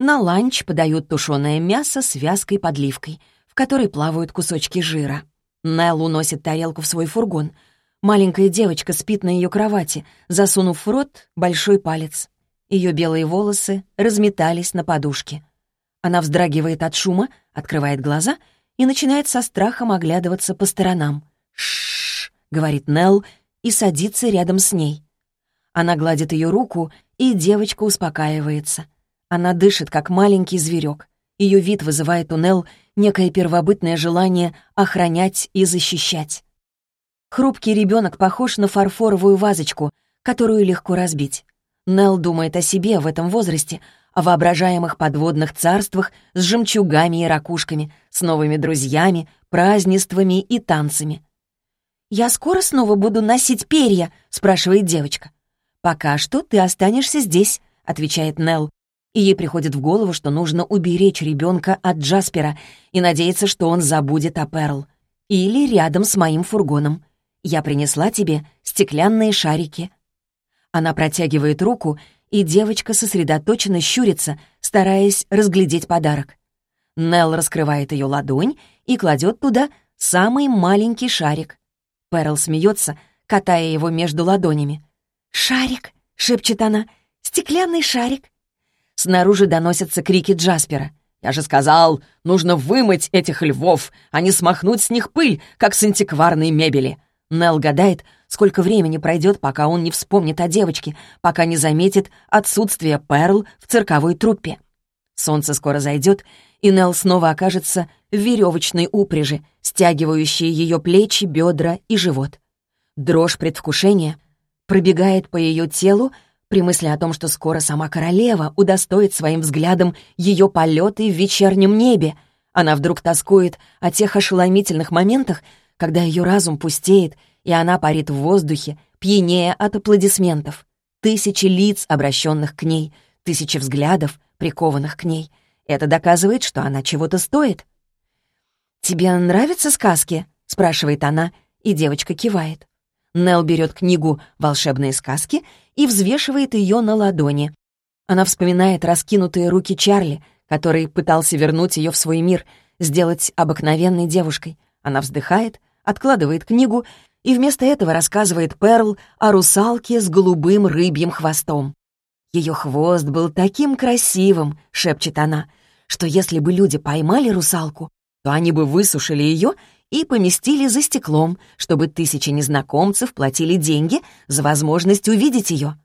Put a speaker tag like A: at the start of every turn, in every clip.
A: На ланч подают тушеное мясо с вязкой подливкой, в которой плавают кусочки жира. Нелл уносит тарелку в свой фургон. Маленькая девочка спит на ее кровати, засунув в рот большой палец. Ее белые волосы разметались на подушке. Она вздрагивает от шума, открывает глаза и начинает со страхом оглядываться по сторонам. «Ш-ш-ш», говорит Нелл и садится рядом с ней. Она гладит ее руку, и девочка успокаивается. Она дышит, как маленький зверек. Ее вид вызывает у Нелл некое первобытное желание охранять и защищать. Хрупкий ребенок похож на фарфоровую вазочку, которую легко разбить. Нелл думает о себе в этом возрасте, о воображаемых подводных царствах с жемчугами и ракушками, с новыми друзьями, празднествами и танцами. «Я скоро снова буду носить перья?» — спрашивает девочка. «Пока что ты останешься здесь», — отвечает Нелл. И ей приходит в голову, что нужно уберечь ребенка от Джаспера и надеяться, что он забудет о Перл. Или рядом с моим фургоном. Я принесла тебе стеклянные шарики. Она протягивает руку, и девочка сосредоточенно щурится, стараясь разглядеть подарок. Нелл раскрывает ее ладонь и кладет туда самый маленький шарик. Перл смеется, катая его между ладонями. «Шарик!» — шепчет она. «Стеклянный шарик!» Снаружи доносятся крики Джаспера. «Я же сказал, нужно вымыть этих львов, а не смахнуть с них пыль, как с антикварной мебели!» Нелл гадает, сколько времени пройдет, пока он не вспомнит о девочке, пока не заметит отсутствие Перл в цирковой труппе. Солнце скоро зайдет, и Нелл снова окажется в веревочной упряжи, стягивающей ее плечи, бедра и живот. Дрожь предвкушения пробегает по ее телу при мысли о том, что скоро сама королева удостоит своим взглядом ее полеты в вечернем небе. Она вдруг тоскует о тех ошеломительных моментах, когда ее разум пустеет, и она парит в воздухе, пьянее от аплодисментов. Тысячи лиц, обращенных к ней, тысячи взглядов, прикованных к ней. Это доказывает, что она чего-то стоит. «Тебе нравятся сказки?» — спрашивает она, и девочка кивает. Нел берет книгу «Волшебные сказки» и взвешивает ее на ладони. Она вспоминает раскинутые руки Чарли, который пытался вернуть ее в свой мир, сделать обыкновенной девушкой. Она вздыхает, откладывает книгу и вместо этого рассказывает Перл о русалке с голубым рыбьим хвостом. «Ее хвост был таким красивым», — шепчет она, «что если бы люди поймали русалку, то они бы высушили ее и поместили за стеклом, чтобы тысячи незнакомцев платили деньги за возможность увидеть ее».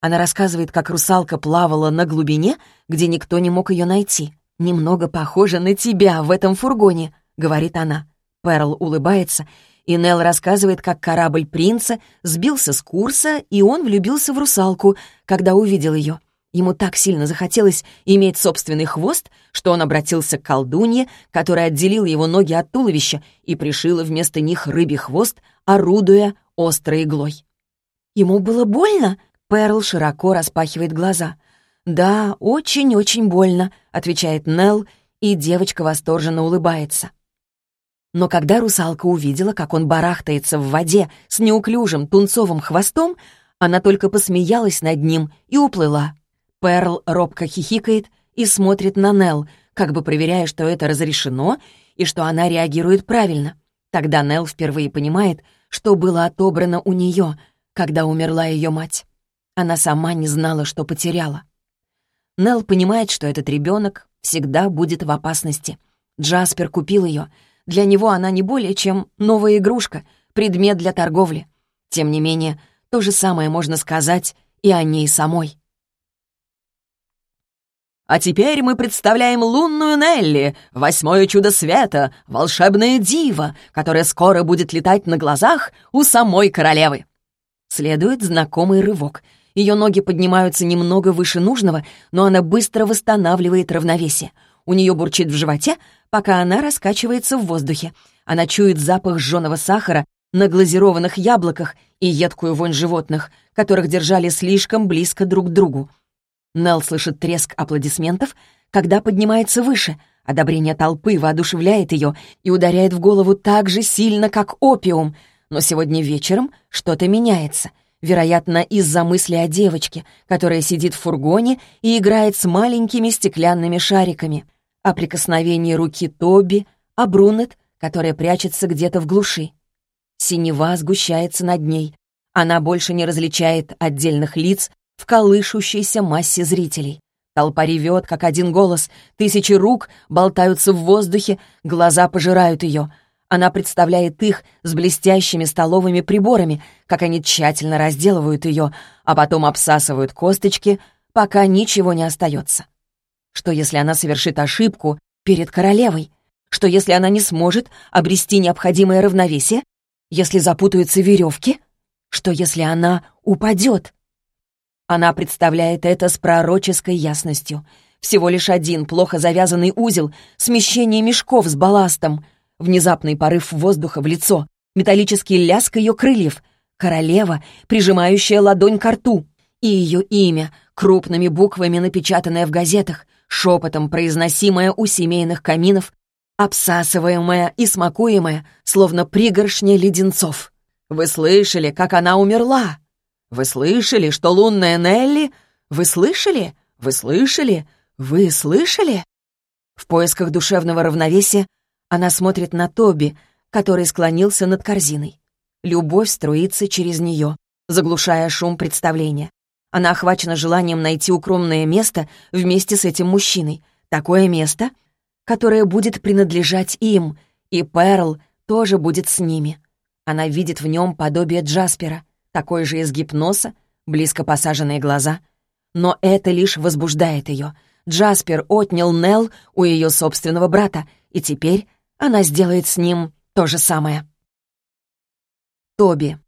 A: Она рассказывает, как русалка плавала на глубине, где никто не мог ее найти. «Немного похожа на тебя в этом фургоне», — говорит она. Перл улыбается, и Нелл рассказывает, как корабль принца сбился с курса, и он влюбился в русалку, когда увидел ее. Ему так сильно захотелось иметь собственный хвост, что он обратился к колдунье, которая отделила его ноги от туловища и пришила вместо них рыбий хвост, орудуя острой иглой. «Ему было больно?» Перл широко распахивает глаза. «Да, очень-очень больно», — отвечает Нелл, и девочка восторженно улыбается. Но когда русалка увидела, как он барахтается в воде с неуклюжим тунцовым хвостом, она только посмеялась над ним и уплыла. Перл робко хихикает и смотрит на Нелл, как бы проверяя, что это разрешено и что она реагирует правильно. Тогда Нелл впервые понимает, что было отобрано у нее, когда умерла ее мать. Она сама не знала, что потеряла. Нелл понимает, что этот ребенок всегда будет в опасности. Джаспер купил ее — для него она не более чем новая игрушка, предмет для торговли. Тем не менее, то же самое можно сказать и о ней самой.
B: А теперь мы представляем лунную Нелли, восьмое чудо света, волшебное диво, которое скоро будет летать на глазах у самой королевы.
A: Следует знакомый рывок. Ее ноги поднимаются немного выше нужного, но она быстро восстанавливает равновесие. У нее бурчит в животе, пока она раскачивается в воздухе. Она чует запах жженого сахара на глазированных яблоках и едкую вонь животных, которых держали слишком близко друг к другу. Нелл слышит треск аплодисментов, когда поднимается выше. Одобрение толпы воодушевляет ее и ударяет в голову так же сильно, как опиум. Но сегодня вечером что-то меняется. вероятно, из-за мысли о девочке, которая сидит в фургоне и играет с маленькими стеклянными шариками, о прикосновении руки Тоби, о Брунет, которая прячется где-то в глуши. Синева сгущается над ней. Она больше не различает отдельных лиц в колышущейся массе зрителей. Толпа ревет, как один голос, тысячи рук болтаются в воздухе, глаза пожирают ее. Она представляет их с блестящими столовыми приборами, как они тщательно разделывают ее, а потом обсасывают косточки, пока ничего не остается. Что если она совершит ошибку перед королевой? Что если она не сможет обрести необходимое равновесие? Если запутаются веревки? Что если она упадет? Она представляет это с пророческой ясностью. Всего лишь один плохо завязанный узел, смещение мешков с балластом, внезапный порыв воздуха в лицо, металлический лязг ее крыльев, королева, прижимающая ладонь к рту, и ее имя, крупными буквами напечатанное в газетах, шепотом произносимое у семейных каминов, обсасываемое и смакуемое, словно пригоршня леденцов. «Вы слышали, как она умерла?» Вы слышали, что лунная Нелли? Вы слышали? Вы слышали? Вы слышали?» В поисках душевного равновесия она смотрит на Тоби, который склонился над корзиной. Любовь струится через нее, заглушая шум представления. Она охвачена желанием найти укромное место вместе с этим мужчиной. Такое место, которое будет принадлежать им, и Перл тоже будет с ними. Она видит в нем подобие Джаспера, такой же изгиб носа, близко посаженные глаза. Но это лишь возбуждает ее. Джаспер отнял Нелл у ее собственного брата, и теперь она сделает с ним то же самое. Тоби.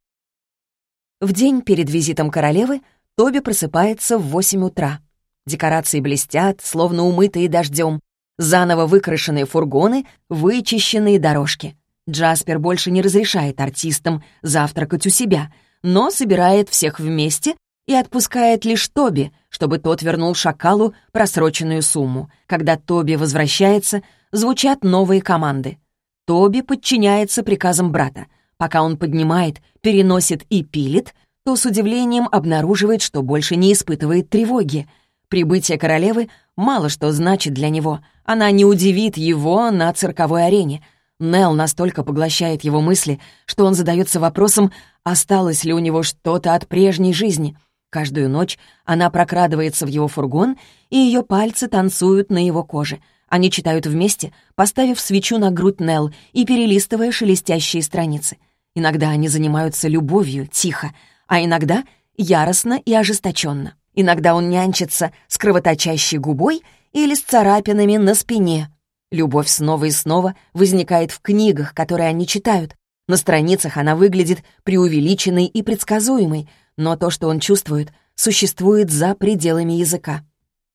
A: В день перед визитом королевы Тоби просыпается в 8 утра. Декорации блестят, словно умытые дождем. Заново выкрашенные фургоны, вычищенные дорожки. Джаспер больше не разрешает артистам завтракать у себя — но собирает всех вместе и отпускает лишь Тоби, чтобы тот вернул шакалу просроченную сумму. Когда Тоби возвращается, звучат новые команды. Тоби подчиняется приказам брата. Пока он поднимает, переносит и пилит, то с удивлением обнаруживает, что больше не испытывает тревоги. Прибытие королевы мало что значит для него. Она не удивит его на цирковой арене — Нел настолько поглощает его мысли, что он задается вопросом, осталось ли у него что-то от прежней жизни. Каждую ночь она прокрадывается в его фургон, и ее пальцы танцуют на его коже. Они читают вместе, поставив свечу на грудь Нел и перелистывая шелестящие страницы. Иногда они занимаются любовью, тихо, а иногда яростно и ожесточенно. Иногда он нянчится с кровоточащей губой или с царапинами на спине, Любовь снова и снова возникает в книгах, которые они читают. На страницах она выглядит преувеличенной и предсказуемой, но то, что он чувствует, существует за пределами языка.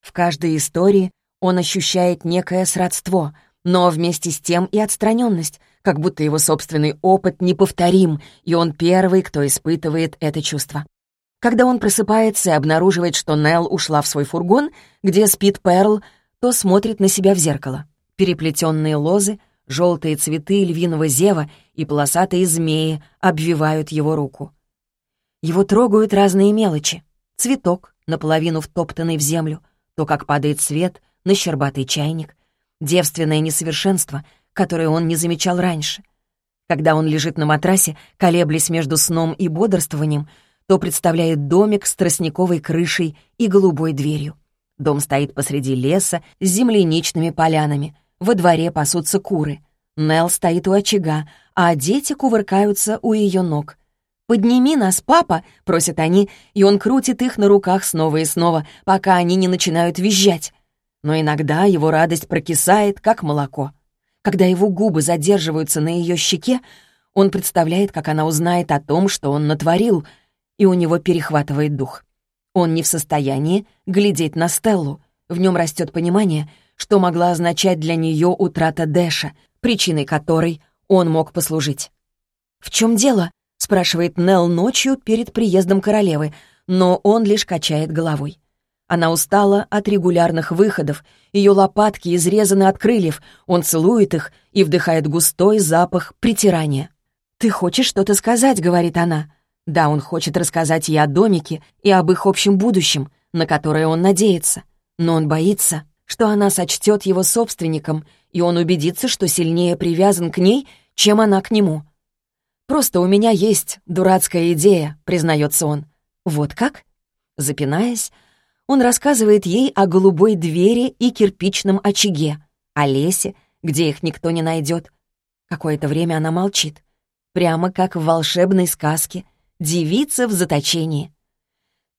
A: В каждой истории он ощущает некое сродство, но вместе с тем и отстраненность, как будто его собственный опыт неповторим, и он первый, кто испытывает это чувство. Когда он просыпается и обнаруживает, что Нелл ушла в свой фургон, где спит Перл, то смотрит на себя в зеркало переплетенные лозы, желтые цветы львиного зева и полосатые змеи обвивают его руку. Его трогают разные мелочи. Цветок, наполовину втоптанный в землю, то, как падает свет на щербатый чайник, девственное несовершенство, которое он не замечал раньше. Когда он лежит на матрасе, колеблясь между сном и бодрствованием, то представляет домик с тростниковой крышей и голубой дверью. Дом стоит посреди леса с земляничными полянами — во дворе пасутся куры. Нел стоит у очага, а дети кувыркаются у ее ног. «Подними нас, папа!» — просят они, и он крутит их на руках снова и снова, пока они не начинают визжать. Но иногда его радость прокисает, как молоко. Когда его губы задерживаются на ее щеке, он представляет, как она узнает о том, что он натворил, и у него перехватывает дух. Он не в состоянии глядеть на Стеллу. В нем растет понимание — что могла означать для нее утрата Дэша, причиной которой он мог послужить. «В чем дело?» — спрашивает Нелл ночью перед приездом королевы, но он лишь качает головой. Она устала от регулярных выходов, ее лопатки изрезаны от крыльев, он целует их и вдыхает густой запах притирания. «Ты хочешь что-то сказать?» — говорит она. Да, он хочет рассказать ей о домике и об их общем будущем, на которое он надеется. Но он боится, что она сочтет его собственником, и он убедится, что сильнее привязан к ней, чем она к нему. «Просто у меня есть дурацкая идея», — признается он. «Вот как?» Запинаясь, он рассказывает ей о голубой двери и кирпичном очаге, о лесе, где их никто не найдет. Какое-то время она молчит. Прямо как в волшебной сказке «Девица в заточении».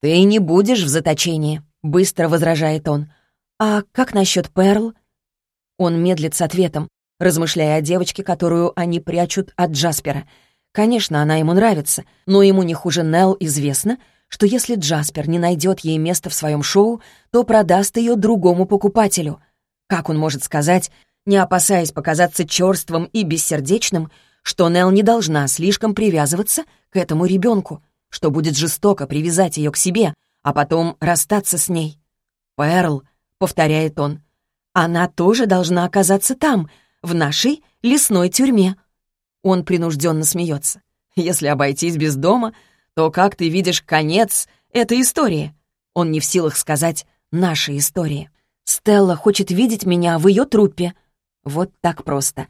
A: «Ты не будешь в заточении», — быстро возражает он. «А как насчет Перл?» Он медлит с ответом, размышляя о девочке, которую они прячут от Джаспера. Конечно, она ему нравится, но ему не хуже Нелл известно — что если Джаспер не найдет ей место в своем шоу, то продаст ее другому покупателю. Как он может сказать, не опасаясь показаться черствым и бессердечным, что Нелл не должна слишком привязываться к этому ребенку, что будет жестоко привязать ее к себе, а потом расстаться с ней. «Перл», — повторяет он, — «она тоже должна оказаться там, в нашей лесной тюрьме». Он принужденно смеется. «Если обойтись без дома, то как ты видишь конец этой истории? Он не в силах сказать «нашей истории». Стелла хочет видеть меня в ее труппе. Вот так просто.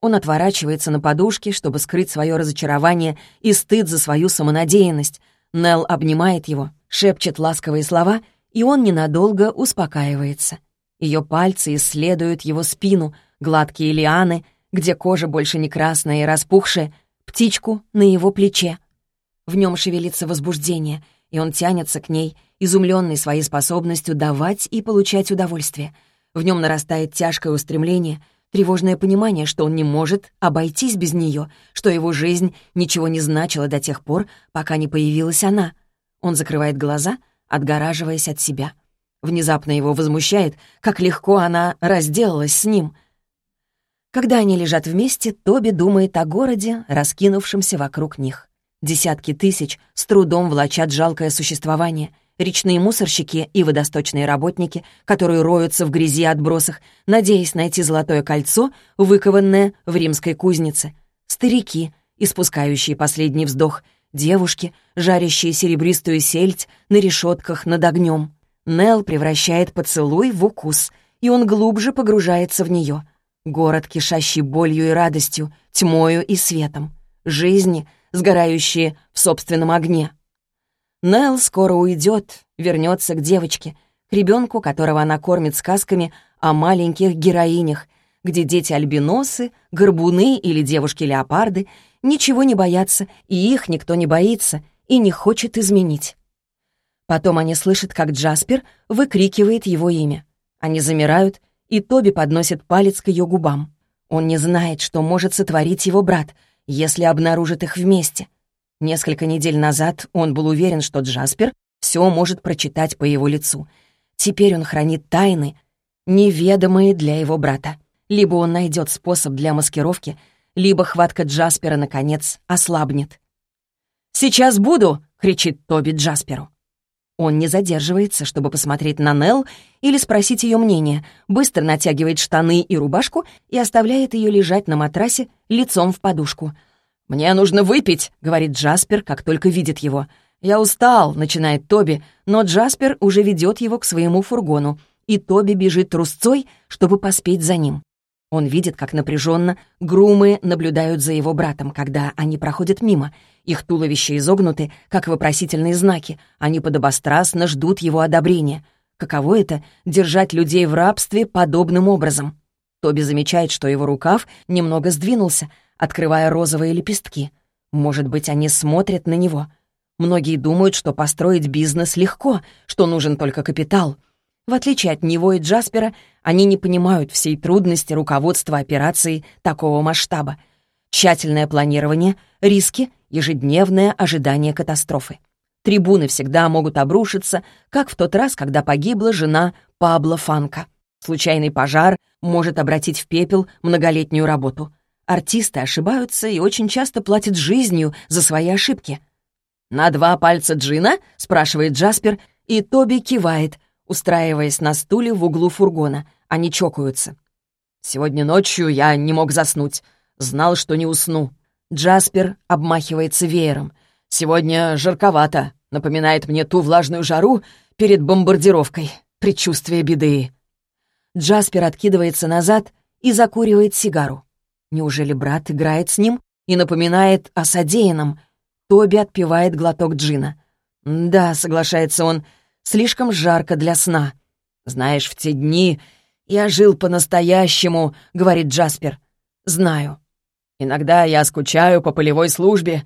A: Он отворачивается на подушке, чтобы скрыть свое разочарование и стыд за свою самонадеянность. Нелл обнимает его, шепчет ласковые слова, и он ненадолго успокаивается. Ее пальцы исследуют его спину, гладкие лианы, где кожа больше не красная и распухшая, птичку на его плече. В нем шевелится возбуждение, и он тянется к ней, изумленный своей способностью давать и получать удовольствие. В нем нарастает тяжкое устремление, тревожное понимание, что он не может обойтись без нее, что его жизнь ничего не значила до тех пор, пока не появилась она. Он закрывает глаза, отгораживаясь от себя. Внезапно его возмущает, как легко она разделалась с ним. Когда они лежат вместе, Тоби думает о городе, раскинувшемся вокруг них. Десятки тысяч с трудом влачат жалкое существование. Речные мусорщики и водосточные работники, которые роются в грязи отбросах, надеясь найти золотое кольцо, выкованное в римской кузнице. Старики, испускающие последний вздох. Девушки, жарящие серебристую сельдь на решетках над огнем. Нел превращает поцелуй в укус, и он глубже погружается в нее. Город, кишащий болью и радостью, тьмою и светом. Жизни — сгорающие в собственном огне. Нелл скоро уйдет, вернется к девочке, к ребенку, которого она кормит сказками о маленьких героинях, где дети-альбиносы, горбуны или девушки-леопарды ничего не боятся, и их никто не боится и не хочет изменить. Потом они слышат, как Джаспер выкрикивает его имя. Они замирают, и Тоби подносит палец к ее губам. Он не знает, что может сотворить его брат — если обнаружит их вместе. Несколько недель назад он был уверен, что Джаспер все может прочитать по его лицу. Теперь он хранит тайны, неведомые для его брата. Либо он найдет способ для маскировки, либо хватка Джаспера, наконец, ослабнет. «Сейчас буду!» — кричит Тоби Джасперу. Он не задерживается, чтобы посмотреть на Нелл или спросить ее мнение, быстро натягивает штаны и рубашку и оставляет ее лежать на матрасе лицом в подушку. «Мне нужно выпить», — говорит Джаспер, как только видит его. «Я устал», — начинает Тоби, но Джаспер уже ведет его к своему фургону, и Тоби бежит трусцой, чтобы поспеть за ним. Он видит, как напряженно грумы наблюдают за его братом, когда они проходят мимо. Их туловища изогнуты, как вопросительные знаки. Они подобострастно ждут его одобрения. Каково это — держать людей в рабстве подобным образом? Тоби замечает, что его рукав немного сдвинулся, открывая розовые лепестки. Может быть, они смотрят на него. Многие думают, что построить бизнес легко, что нужен только капитал — в отличие от него и Джаспера, они не понимают всей трудности руководства операцией такого масштаба. Тщательное планирование, риски, ежедневное ожидание катастрофы. Трибуны всегда могут обрушиться, как в тот раз, когда погибла жена Пабло Фанка. Случайный пожар может обратить в пепел многолетнюю работу. Артисты ошибаются и очень часто платят жизнью за свои ошибки. «На два пальца джина?» — спрашивает Джаспер, и Тоби кивает, устраиваясь на стуле в углу фургона. Они чокаются. «Сегодня ночью я не мог заснуть. Знал, что не усну». Джаспер обмахивается веером.
B: Сегодня жарковато. Напоминает мне ту влажную жару перед бомбардировкой. Предчувствие беды».
A: Джаспер откидывается назад и закуривает сигару. Неужели брат играет с ним и напоминает о содеянном? Тоби отпивает глоток джина. «Да», — соглашается он, — «слишком жарко для сна».
B: «Знаешь, в те дни я жил по-настоящему», — говорит Джаспер. «Знаю. Иногда я скучаю по полевой службе.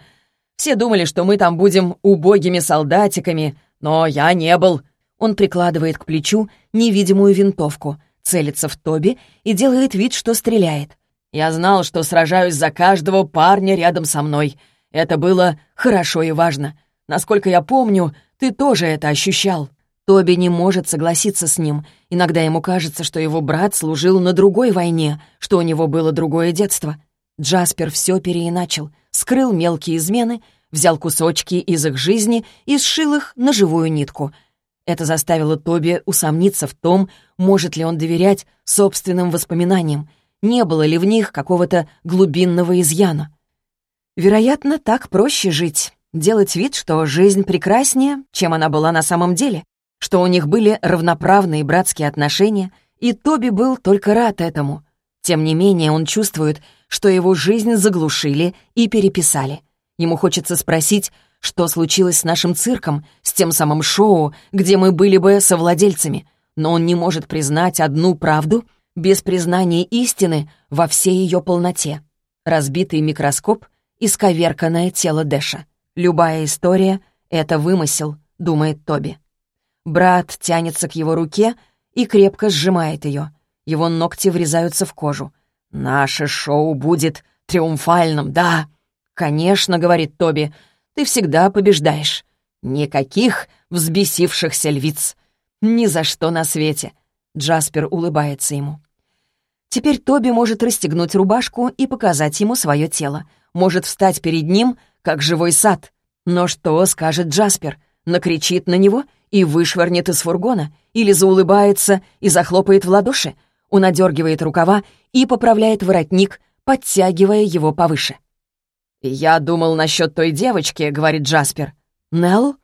B: Все думали, что мы там будем убогими солдатиками, но я не был».
A: Он прикладывает к плечу невидимую винтовку, целится в Тоби и делает вид, что стреляет.
B: «Я знал, что сражаюсь за каждого парня рядом со мной. Это было хорошо и важно. Насколько я помню, ты тоже это ощущал».
A: Тоби не может согласиться с ним. Иногда ему кажется, что его брат служил на другой войне, что у него было другое детство. Джаспер все переиначил, скрыл мелкие измены, взял кусочки из их жизни и сшил их на живую нитку. Это заставило Тоби усомниться в том, может ли он доверять собственным воспоминаниям, не было ли в них какого-то глубинного изъяна. Вероятно, так проще жить, делать вид, что жизнь прекраснее, чем она была на самом деле, что у них были равноправные братские отношения, и Тоби был только рад этому. Тем не менее, он чувствует, что его жизнь заглушили и переписали. Ему хочется спросить, что случилось с нашим цирком, с тем самым шоу, где мы были бы совладельцами, но он не может признать одну правду без признания истины во всей ее полноте. Разбитый микроскоп — исковерканное тело Дэша. Любая история — это вымысел, думает Тоби. Брат тянется к его руке и крепко сжимает ее. Его ногти врезаются в кожу. «Наше шоу будет триумфальным, да?» «Конечно», — говорит Тоби, — «ты всегда побеждаешь. Никаких взбесившихся львиц. Ни за что на свете». Джаспер улыбается ему. Теперь Тоби может расстегнуть рубашку и показать ему свое тело. Может встать перед ним, как живой сад. Но что скажет Джаспер? Накричит на него — и вышвырнет из фургона, или заулыбается и захлопает в ладоши. Он одергивает рукава и поправляет воротник, подтягивая его повыше. «Я думал насчет той девочки», — говорит Джаспер. «Нелл?»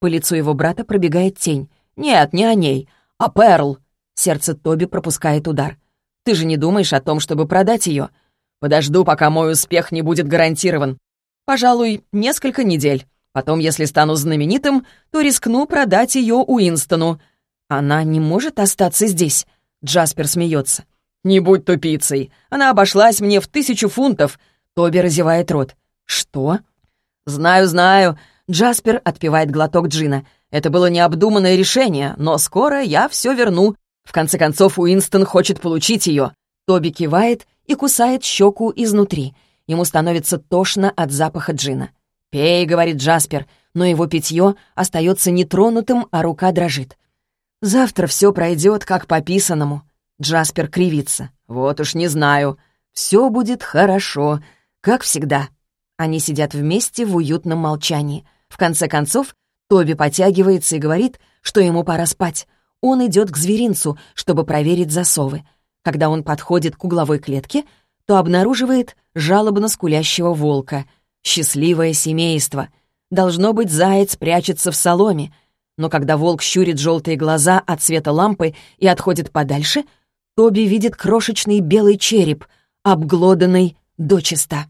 A: По лицу его брата пробегает тень. «Нет, не о ней, а Перл». Сердце Тоби пропускает удар. «Ты же не думаешь о том, чтобы продать ее? Подожду, пока мой успех не будет гарантирован. Пожалуй, несколько недель. Потом, если стану знаменитым, то рискну продать ее Уинстону. Она не может остаться здесь. Джаспер смеется. «Не будь тупицей. Она обошлась мне в тысячу фунтов». Тоби разевает рот. «Что?» «Знаю, знаю». Джаспер отпивает глоток джина. «Это было необдуманное решение, но скоро я все верну. В конце концов, Уинстон хочет получить ее». Тоби кивает и кусает щеку изнутри. Ему становится тошно от запаха джина. «Пей», — говорит Джаспер, но его питье остается нетронутым, а рука дрожит. «Завтра все пройдет, как по писанному». Джаспер кривится. «Вот уж не знаю. Все будет хорошо, как всегда». Они сидят вместе в уютном молчании. В конце концов, Тоби потягивается и говорит, что ему пора спать. Он идет к зверинцу, чтобы проверить засовы. Когда он подходит к угловой клетке, то обнаруживает жалобно скулящего волка — Счастливое семейство. Должно быть, заяц прячется в соломе. Но когда волк щурит желтые глаза от света лампы и отходит подальше, Тоби видит крошечный белый череп, обглоданный дочисто.